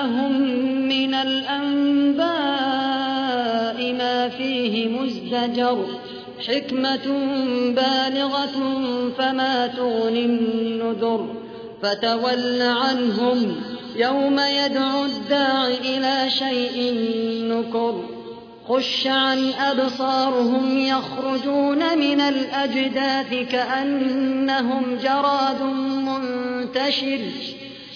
جاءهم من الأنباء ما فيه مزدجر حكمة بالغة فما تغني النذر فتول عنهم يوم يدعو الداع إلى شيء نكر خش عن أبصارهم يخرجون من الأجداث كأنهم جراد منتشر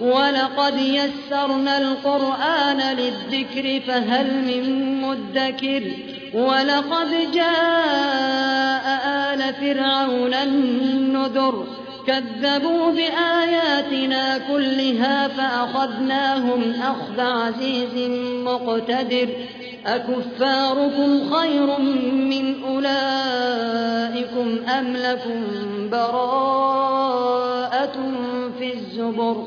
ولقد يسرنا القرآن للذكر فهل من مدكر ولقد جاء آل فرعون النذر كذبوا بآياتنا كلها فأخذناهم أخذ عزيز مقتدر أكفاركم خير من أولئكم أم لكم براء آيات في الزبر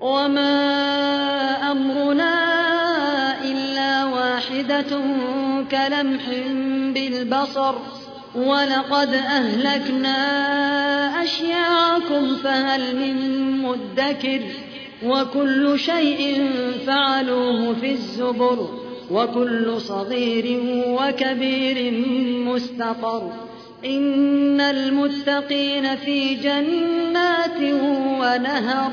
وما أمرنا إلا واحدة كلمح بالبصر ولقد أهلكنا أشياعكم فهل من مدكر وكل شيء فعلوه في الزبر وكل صغير وكبير مستقر إن المتقين في جنات ونهر